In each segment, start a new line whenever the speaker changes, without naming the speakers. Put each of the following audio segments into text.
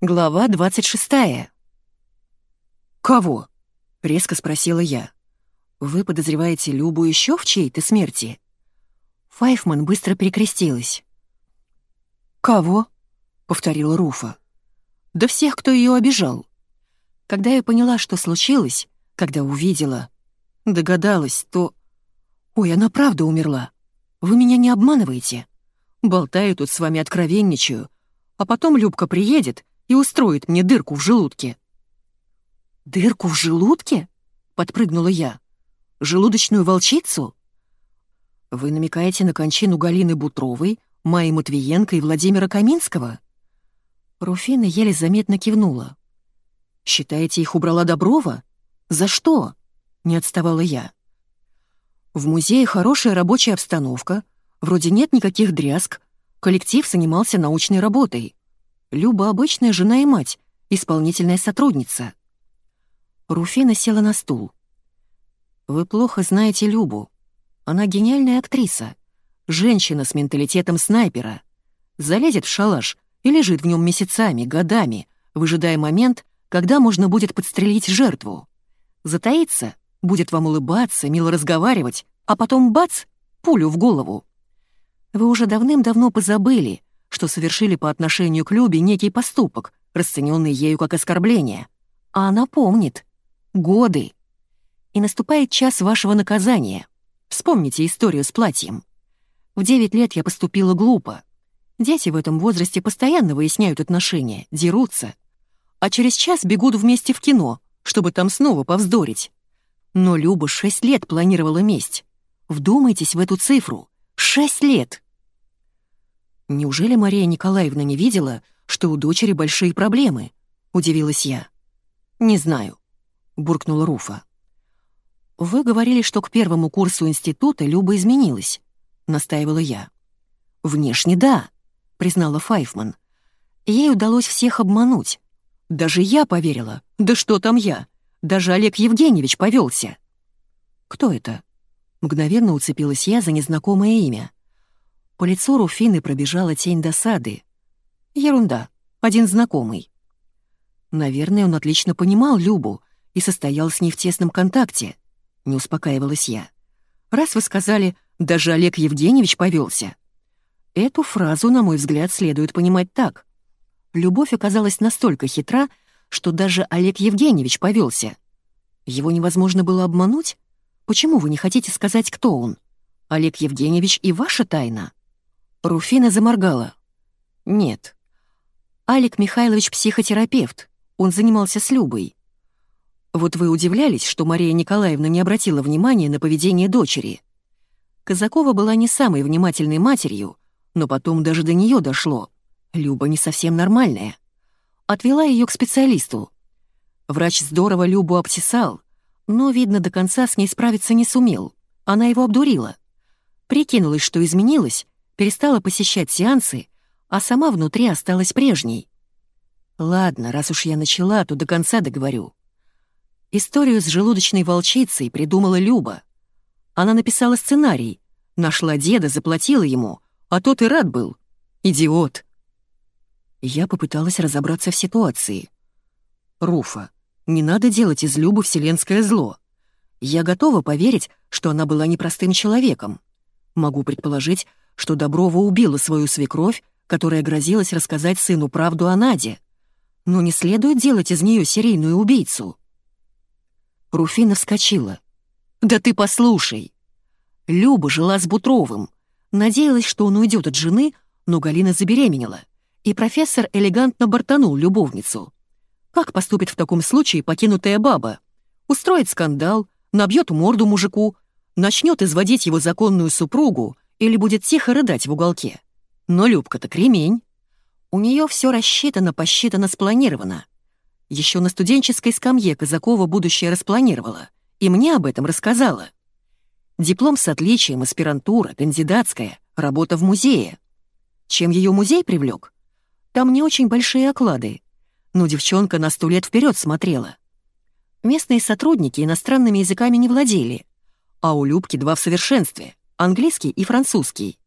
Глава 26. «Кого?» — резко спросила я. «Вы подозреваете Любу еще в чьей-то смерти?» Файфман быстро перекрестилась. «Кого?» — повторила Руфа. «Да всех, кто ее обижал. Когда я поняла, что случилось, когда увидела, догадалась, то... Ой, она правда умерла. Вы меня не обманываете. Болтаю тут с вами откровенничаю, а потом Любка приедет и устроит мне дырку в желудке». «Дырку в желудке?» — подпрыгнула я. «Желудочную волчицу?» «Вы намекаете на кончину Галины Бутровой, Майи Матвиенко и Владимира Каминского?» Руфина еле заметно кивнула. «Считаете, их убрала Доброва? За что?» — не отставала я. «В музее хорошая рабочая обстановка, вроде нет никаких дрязг, коллектив занимался научной работой. Люба обычная жена и мать, исполнительная сотрудница». Руфина села на стул. «Вы плохо знаете Любу. Она гениальная актриса, женщина с менталитетом снайпера. Залезет в шалаш и лежит в нем месяцами, годами, выжидая момент, когда можно будет подстрелить жертву. Затаится, будет вам улыбаться, мило разговаривать, а потом бац, пулю в голову. Вы уже давным-давно позабыли, что совершили по отношению к Любе некий поступок, расцененный ею как оскорбление. А она помнит. Годы. И наступает час вашего наказания. Вспомните историю с платьем. В девять лет я поступила глупо. Дети в этом возрасте постоянно выясняют отношения, дерутся. А через час бегут вместе в кино, чтобы там снова повздорить. Но Люба шесть лет планировала месть. Вдумайтесь в эту цифру. Шесть лет! Неужели Мария Николаевна не видела, что у дочери большие проблемы? Удивилась я. Не знаю, буркнула Руфа. Вы говорили, что к первому курсу института Люба изменилась, настаивала я. Внешне да, признала Файфман. Ей удалось всех обмануть. Даже я поверила. Да что там я? Даже Олег Евгеньевич повелся. Кто это? Мгновенно уцепилась я за незнакомое имя. По лицу Руфины пробежала тень досады. Ерунда, один знакомый. Наверное, он отлично понимал Любу и состоял с ней в тесном контакте. Не успокаивалась я. Раз вы сказали, даже Олег Евгеньевич повелся. Эту фразу, на мой взгляд, следует понимать так. Любовь оказалась настолько хитра, что даже Олег Евгеньевич повелся. Его невозможно было обмануть? Почему вы не хотите сказать, кто он? Олег Евгеньевич и ваша тайна? Руфина заморгала. «Нет. Алик Михайлович психотерапевт. Он занимался с Любой. Вот вы удивлялись, что Мария Николаевна не обратила внимания на поведение дочери. Казакова была не самой внимательной матерью, но потом даже до нее дошло. Люба не совсем нормальная. Отвела ее к специалисту. Врач здорово Любу обтесал, но, видно, до конца с ней справиться не сумел. Она его обдурила. Прикинулась, что изменилась, перестала посещать сеансы, а сама внутри осталась прежней. Ладно, раз уж я начала, то до конца договорю. Историю с желудочной волчицей придумала Люба. Она написала сценарий, нашла деда, заплатила ему, а тот и рад был. Идиот. Я попыталась разобраться в ситуации. Руфа, не надо делать из Любы вселенское зло. Я готова поверить, что она была непростым человеком. Могу предположить, что Доброва убила свою свекровь, которая грозилась рассказать сыну правду о Наде. Но не следует делать из нее серийную убийцу. Руфина вскочила. «Да ты послушай!» Люба жила с Бутровым. Надеялась, что он уйдет от жены, но Галина забеременела, и профессор элегантно бортанул любовницу. Как поступит в таком случае покинутая баба? Устроит скандал, набьет морду мужику, начнет изводить его законную супругу или будет тихо рыдать в уголке. Но Любка-то кремень. У нее все рассчитано, посчитано, спланировано. Еще на студенческой скамье Казакова будущее распланировала, и мне об этом рассказала. Диплом с отличием, аспирантура, кандидатская, работа в музее. Чем ее музей привлек? Там не очень большие оклады, но девчонка на сто лет вперед смотрела. Местные сотрудники иностранными языками не владели, а у Любки два в совершенстве английский и французский.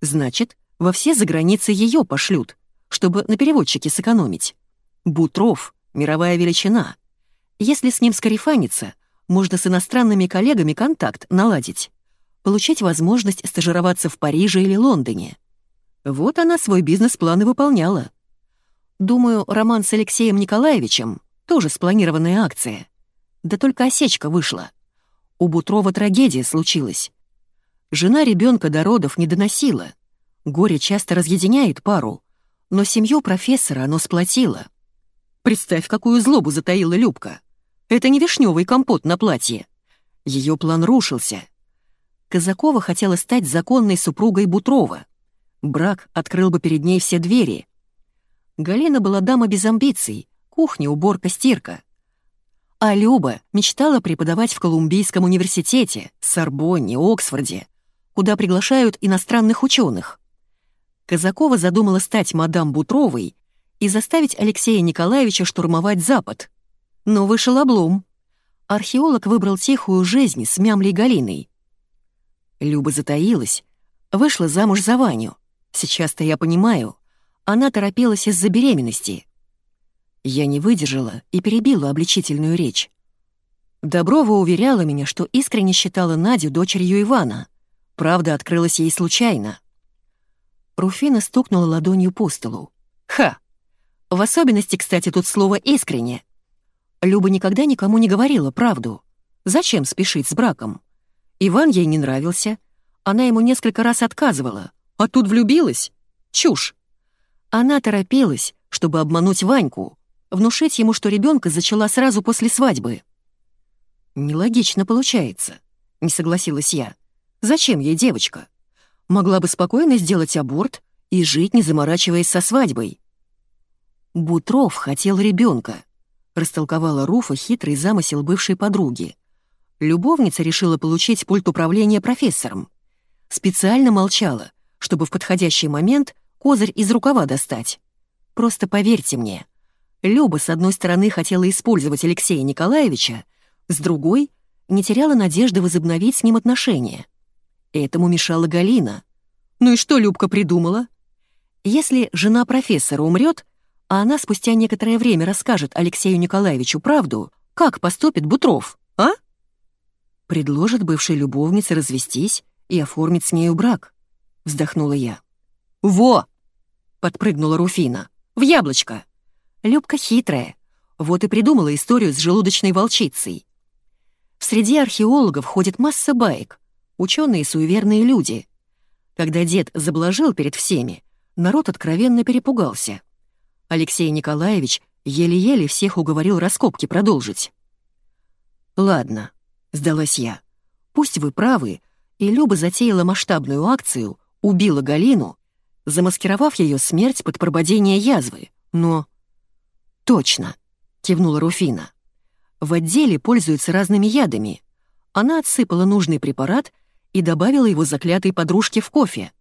Значит, во все заграницы ее пошлют, чтобы на переводчике сэкономить. Бутров — мировая величина. Если с ним скарифаниться, можно с иностранными коллегами контакт наладить, получить возможность стажироваться в Париже или Лондоне. Вот она свой бизнес-план и выполняла. Думаю, роман с Алексеем Николаевичем — тоже спланированная акция. Да только осечка вышла. У Бутрова трагедия случилась. Жена ребенка до родов не доносила. Горе часто разъединяет пару, но семью профессора оно сплотило. Представь, какую злобу затаила Любка. Это не вишневый компот на платье. Ее план рушился. Казакова хотела стать законной супругой Бутрова. Брак открыл бы перед ней все двери. Галина была дама без амбиций, кухня, уборка, стирка. А Люба мечтала преподавать в Колумбийском университете, Сорбонне, Оксфорде, куда приглашают иностранных ученых. Казакова задумала стать мадам Бутровой и заставить Алексея Николаевича штурмовать Запад. Но вышел облом. Археолог выбрал тихую жизнь с мямлей Галиной. Люба затаилась, вышла замуж за Ваню. Сейчас-то я понимаю, она торопилась из-за беременности. Я не выдержала и перебила обличительную речь. Доброва уверяла меня, что искренне считала Надю дочерью Ивана. Правда открылась ей случайно. Руфина стукнула ладонью по столу. «Ха! В особенности, кстати, тут слово «искренне». Люба никогда никому не говорила правду. Зачем спешить с браком? Иван ей не нравился. Она ему несколько раз отказывала. А тут влюбилась? Чушь. Она торопилась, чтобы обмануть Ваньку, внушить ему, что ребенка зачала сразу после свадьбы. «Нелогично получается», — не согласилась я. «Зачем ей девочка? Могла бы спокойно сделать аборт и жить, не заморачиваясь со свадьбой». Бутров хотел ребенка, растолковала Руфа хитрый замысел бывшей подруги. Любовница решила получить пульт управления профессором. Специально молчала, чтобы в подходящий момент козырь из рукава достать. Просто поверьте мне, Люба, с одной стороны, хотела использовать Алексея Николаевича, с другой — не теряла надежды возобновить с ним отношения. Этому мешала Галина. Ну и что Любка придумала? Если жена профессора умрет, а она спустя некоторое время расскажет Алексею Николаевичу правду, как поступит Бутров, а? Предложит бывшей любовнице развестись и оформить с нею брак, вздохнула я. «Во!» — подпрыгнула Руфина. «В яблочко!» Любка хитрая, вот и придумала историю с желудочной волчицей. В среде археологов ходит масса баек, ученые суеверные люди. Когда дед заблажил перед всеми, народ откровенно перепугался. Алексей Николаевич еле-еле всех уговорил раскопки продолжить. «Ладно», — сдалась я, — «пусть вы правы, и Люба затеяла масштабную акцию, убила Галину, замаскировав ее смерть под прободение язвы, но...» «Точно», — кивнула Руфина. «В отделе пользуются разными ядами. Она отсыпала нужный препарат и добавила его заклятой подружке в кофе».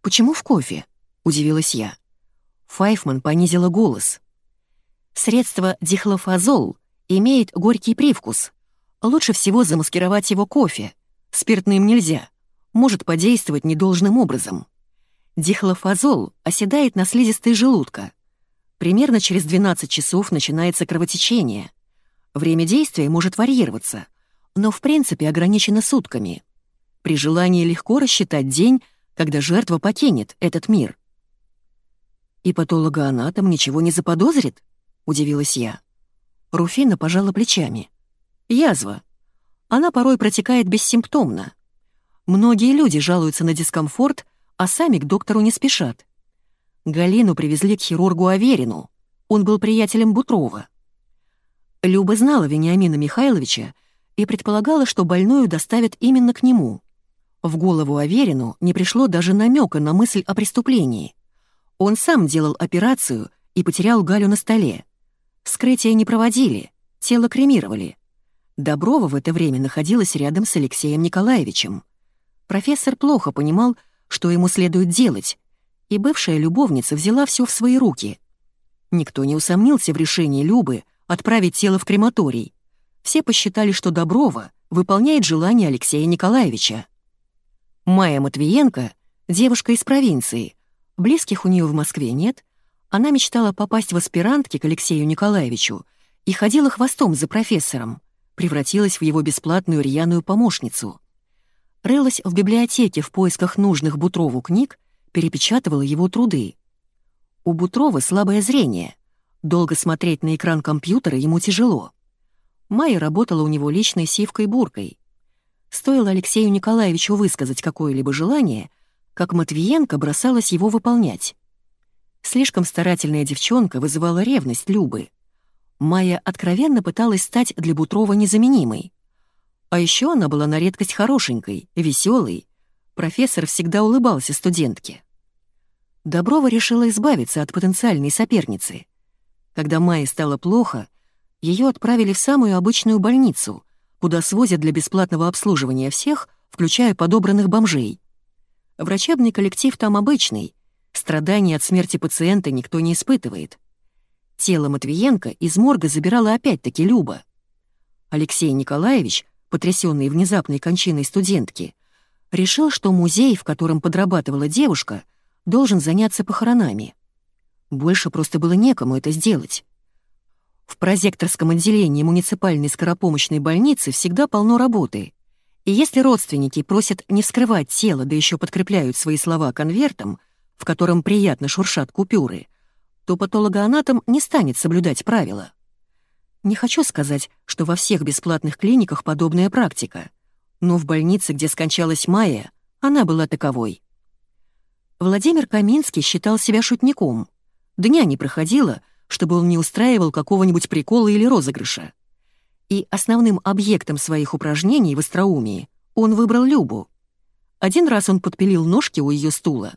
«Почему в кофе?» — удивилась я. Файфман понизила голос. «Средство дихлофазол имеет горький привкус. Лучше всего замаскировать его кофе. Спиртным нельзя. Может подействовать недолжным образом. Дихлофазол оседает на слизистой желудка. Примерно через 12 часов начинается кровотечение. Время действия может варьироваться, но в принципе ограничено сутками. При желании легко рассчитать день, когда жертва покинет этот мир. «И патологоанатом ничего не заподозрит?» — удивилась я. Руфина пожала плечами. «Язва. Она порой протекает бессимптомно. Многие люди жалуются на дискомфорт, а сами к доктору не спешат. Галину привезли к хирургу Аверину. Он был приятелем Бутрова. Люба знала Вениамина Михайловича и предполагала, что больную доставят именно к нему. В голову Аверину не пришло даже намека на мысль о преступлении. Он сам делал операцию и потерял Галю на столе. Вскрытие не проводили, тело кремировали. Доброва в это время находилась рядом с Алексеем Николаевичем. Профессор плохо понимал, что ему следует делать, и бывшая любовница взяла все в свои руки. Никто не усомнился в решении Любы отправить тело в крематорий. Все посчитали, что Доброва выполняет желание Алексея Николаевича. Майя Матвиенко — девушка из провинции — Близких у нее в Москве нет, Она мечтала попасть в аспирантки к Алексею Николаевичу и ходила хвостом за профессором, превратилась в его бесплатную рьяную помощницу. Рылась в библиотеке в поисках нужных Бутрову книг, перепечатывала его труды. У Бутрова слабое зрение. Долго смотреть на экран компьютера ему тяжело. Майя работала у него личной сивкой-буркой. Стоило Алексею Николаевичу высказать какое-либо желание, как Матвиенко бросалась его выполнять. Слишком старательная девчонка вызывала ревность Любы. Майя откровенно пыталась стать для Бутрова незаменимой. А еще она была на редкость хорошенькой, веселой. Профессор всегда улыбался студентке. Доброва решила избавиться от потенциальной соперницы. Когда Майе стало плохо, ее отправили в самую обычную больницу, куда свозят для бесплатного обслуживания всех, включая подобранных бомжей. Врачебный коллектив там обычный, страданий от смерти пациента никто не испытывает. Тело Матвиенко из морга забирала опять-таки Люба. Алексей Николаевич, потрясенный внезапной кончиной студентки, решил, что музей, в котором подрабатывала девушка, должен заняться похоронами. Больше просто было некому это сделать. В прозекторском отделении муниципальной скоропомощной больницы всегда полно работы. И если родственники просят не вскрывать тело, да еще подкрепляют свои слова конвертом, в котором приятно шуршат купюры, то патологоанатом не станет соблюдать правила. Не хочу сказать, что во всех бесплатных клиниках подобная практика, но в больнице, где скончалась Майя, она была таковой. Владимир Каминский считал себя шутником. Дня не проходило — чтобы он не устраивал какого-нибудь прикола или розыгрыша. И основным объектом своих упражнений в остроумии он выбрал Любу. Один раз он подпилил ножки у ее стула,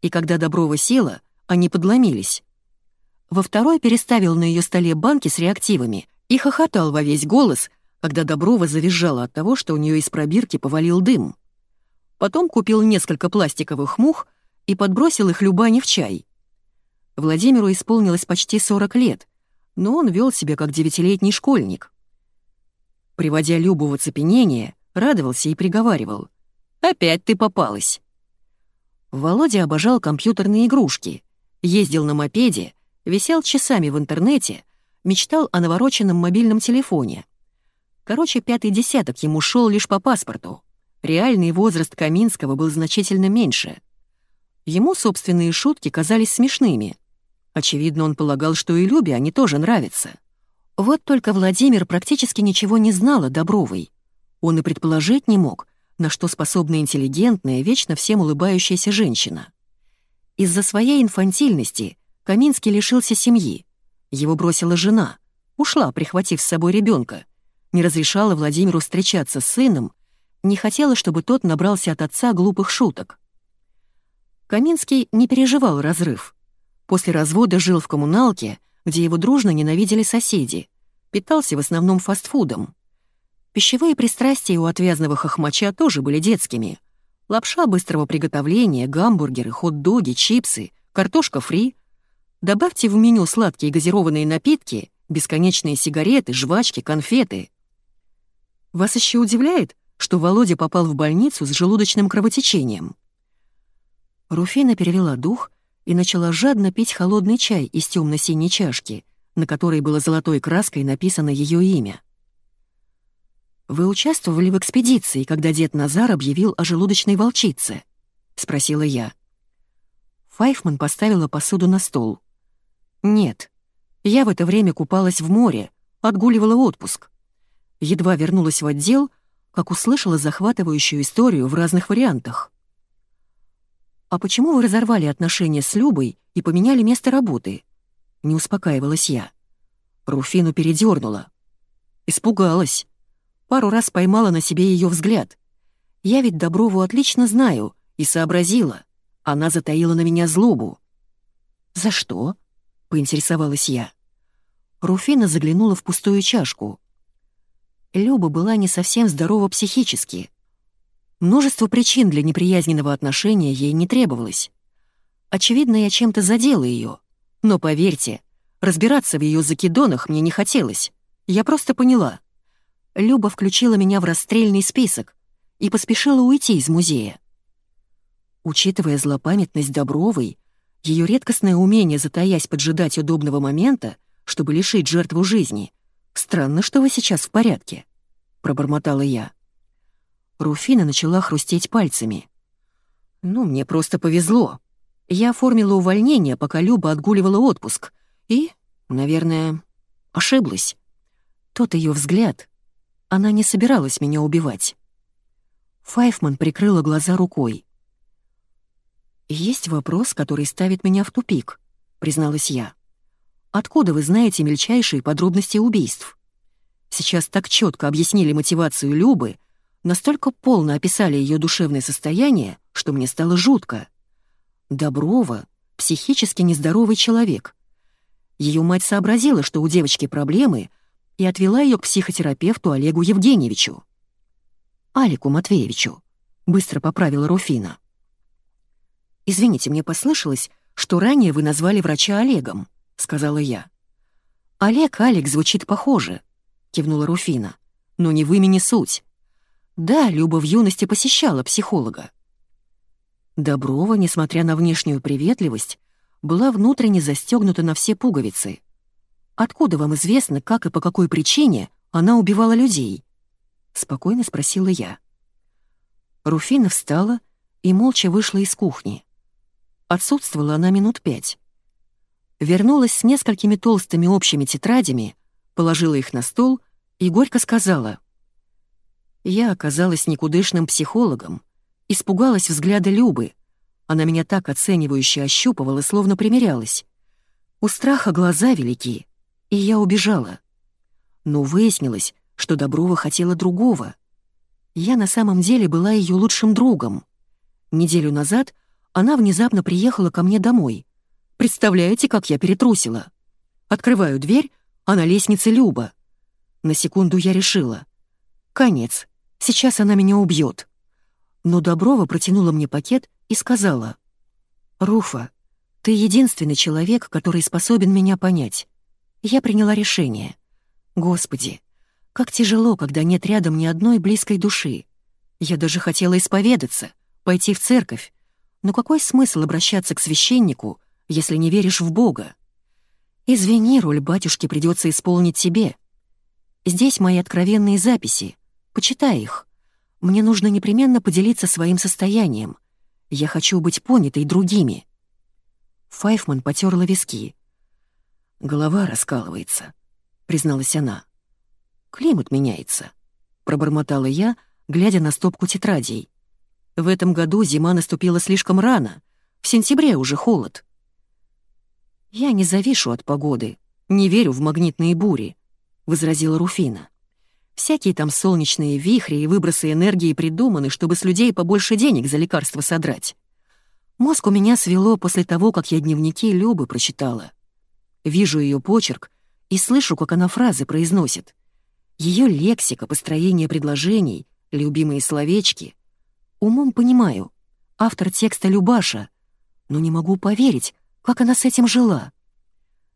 и когда Доброва села, они подломились. Во второй переставил на ее столе банки с реактивами и хохотал во весь голос, когда Доброва завизжала от того, что у нее из пробирки повалил дым. Потом купил несколько пластиковых мух и подбросил их Любане в чай. Владимиру исполнилось почти 40 лет, но он вел себя как девятилетний школьник. Приводя Любу в оцепенение, радовался и приговаривал. «Опять ты попалась!» Володя обожал компьютерные игрушки, ездил на мопеде, висел часами в интернете, мечтал о навороченном мобильном телефоне. Короче, пятый десяток ему шел лишь по паспорту. Реальный возраст Каминского был значительно меньше. Ему собственные шутки казались смешными. Очевидно, он полагал, что и Любе они тоже нравятся. Вот только Владимир практически ничего не знал о Добровой. Он и предположить не мог, на что способна интеллигентная, вечно всем улыбающаяся женщина. Из-за своей инфантильности Каминский лишился семьи. Его бросила жена, ушла, прихватив с собой ребенка, не разрешала Владимиру встречаться с сыном, не хотела, чтобы тот набрался от отца глупых шуток. Каминский не переживал разрыв — После развода жил в коммуналке, где его дружно ненавидели соседи. Питался в основном фастфудом. Пищевые пристрастия у отвязного хохмача тоже были детскими. Лапша быстрого приготовления, гамбургеры, хот-доги, чипсы, картошка фри. Добавьте в меню сладкие газированные напитки, бесконечные сигареты, жвачки, конфеты. Вас еще удивляет, что Володя попал в больницу с желудочным кровотечением? Руфина перевела дух и начала жадно пить холодный чай из темно-синей чашки, на которой было золотой краской написано ее имя. «Вы участвовали в экспедиции, когда дед Назар объявил о желудочной волчице?» — спросила я. Файфман поставила посуду на стол. «Нет. Я в это время купалась в море, отгуливала отпуск. Едва вернулась в отдел, как услышала захватывающую историю в разных вариантах. «А почему вы разорвали отношения с Любой и поменяли место работы?» Не успокаивалась я. Руфину передернула. Испугалась. Пару раз поймала на себе ее взгляд. Я ведь Доброву отлично знаю и сообразила. Она затаила на меня злобу. «За что?» — поинтересовалась я. Руфина заглянула в пустую чашку. Люба была не совсем здорова психически. Множество причин для неприязненного отношения ей не требовалось. Очевидно, я чем-то задела ее. Но поверьте, разбираться в ее закидонах мне не хотелось. Я просто поняла. Люба включила меня в расстрельный список и поспешила уйти из музея. Учитывая злопамятность Добровой, Ее редкостное умение затаясь поджидать удобного момента, чтобы лишить жертву жизни. Странно, что вы сейчас в порядке», — пробормотала я. Руфина начала хрустеть пальцами. «Ну, мне просто повезло. Я оформила увольнение, пока Люба отгуливала отпуск. И, наверное, ошиблась. Тот ее взгляд. Она не собиралась меня убивать». Файфман прикрыла глаза рукой. «Есть вопрос, который ставит меня в тупик», — призналась я. «Откуда вы знаете мельчайшие подробности убийств? Сейчас так четко объяснили мотивацию Любы, настолько полно описали ее душевное состояние, что мне стало жутко. Доброва — психически нездоровый человек. Ее мать сообразила, что у девочки проблемы, и отвела ее к психотерапевту Олегу Евгеньевичу. «Алику Матвеевичу», — быстро поправила Руфина. «Извините, мне послышалось, что ранее вы назвали врача Олегом», — сказала я. «Олег, Алик звучит похоже», — кивнула Руфина. «Но не в имени суть. Да, Люба в юности посещала психолога». Доброва, несмотря на внешнюю приветливость, была внутренне застегнута на все пуговицы. «Откуда вам известно, как и по какой причине она убивала людей?» — спокойно спросила я. Руфина встала и молча вышла из кухни. Отсутствовала она минут пять. Вернулась с несколькими толстыми общими тетрадями, положила их на стол и горько сказала. «Я оказалась никудышным психологом, испугалась взгляда Любы. Она меня так оценивающе ощупывала, словно примерялась. У страха глаза велики, и я убежала. Но выяснилось, что Доброва хотела другого. Я на самом деле была ее лучшим другом. Неделю назад она внезапно приехала ко мне домой. Представляете, как я перетрусила? Открываю дверь, а на лестнице Люба. На секунду я решила. Конец. Сейчас она меня убьет. Но Доброва протянула мне пакет и сказала. «Руфа, ты единственный человек, который способен меня понять. Я приняла решение. Господи, как тяжело, когда нет рядом ни одной близкой души. Я даже хотела исповедаться, пойти в церковь, но какой смысл обращаться к священнику, если не веришь в Бога? Извини, роль батюшки придется исполнить тебе. Здесь мои откровенные записи. Почитай их. Мне нужно непременно поделиться своим состоянием. Я хочу быть понятой другими. Файфман потерла виски. Голова раскалывается, призналась она. Климат меняется, пробормотала я, глядя на стопку тетрадей. В этом году зима наступила слишком рано. В сентябре уже холод. «Я не завишу от погоды, не верю в магнитные бури», — возразила Руфина. «Всякие там солнечные вихри и выбросы энергии придуманы, чтобы с людей побольше денег за лекарства содрать. Мозг у меня свело после того, как я дневники Любы прочитала. Вижу ее почерк и слышу, как она фразы произносит. Ее лексика, построение предложений, любимые словечки. Умом понимаю, автор текста Любаша, но не могу поверить, как она с этим жила.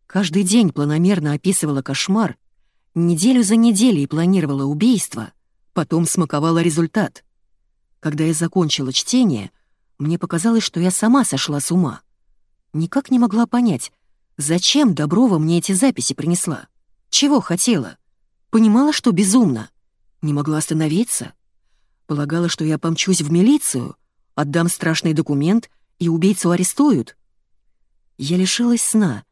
Каждый день планомерно описывала кошмар, неделю за неделей планировала убийство, потом смаковала результат. Когда я закончила чтение, мне показалось, что я сама сошла с ума. Никак не могла понять, зачем Доброва мне эти записи принесла. Чего хотела? Понимала, что безумно. Не могла остановиться. Полагала, что я помчусь в милицию, отдам страшный документ и убийцу арестуют. Я лишилась сна,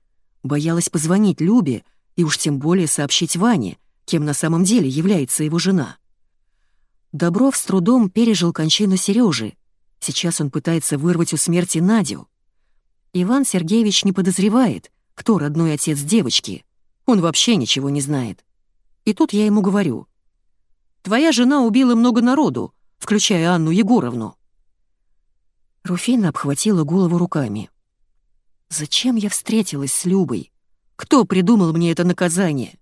боялась позвонить Любе и уж тем более сообщить Ване, кем на самом деле является его жена. Добров с трудом пережил кончину Сережи. Сейчас он пытается вырвать у смерти Надю. Иван Сергеевич не подозревает, кто родной отец девочки. Он вообще ничего не знает. И тут я ему говорю — Твоя жена убила много народу, включая Анну Егоровну». Руфина обхватила голову руками. «Зачем я встретилась с Любой? Кто придумал мне это наказание?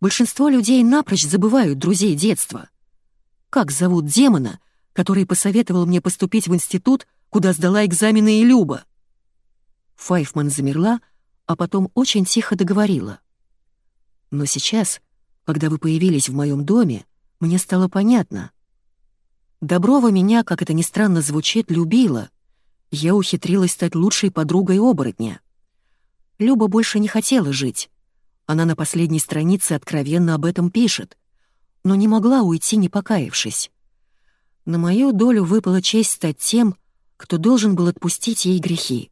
Большинство людей напрочь забывают друзей детства. Как зовут демона, который посоветовал мне поступить в институт, куда сдала экзамены и Люба?» Файфман замерла, а потом очень тихо договорила. «Но сейчас, когда вы появились в моем доме, мне стало понятно. Доброва меня, как это ни странно звучит, любила. я ухитрилась стать лучшей подругой оборотня. Люба больше не хотела жить. Она на последней странице откровенно об этом пишет, но не могла уйти, не покаявшись. На мою долю выпала честь стать тем, кто должен был отпустить ей грехи.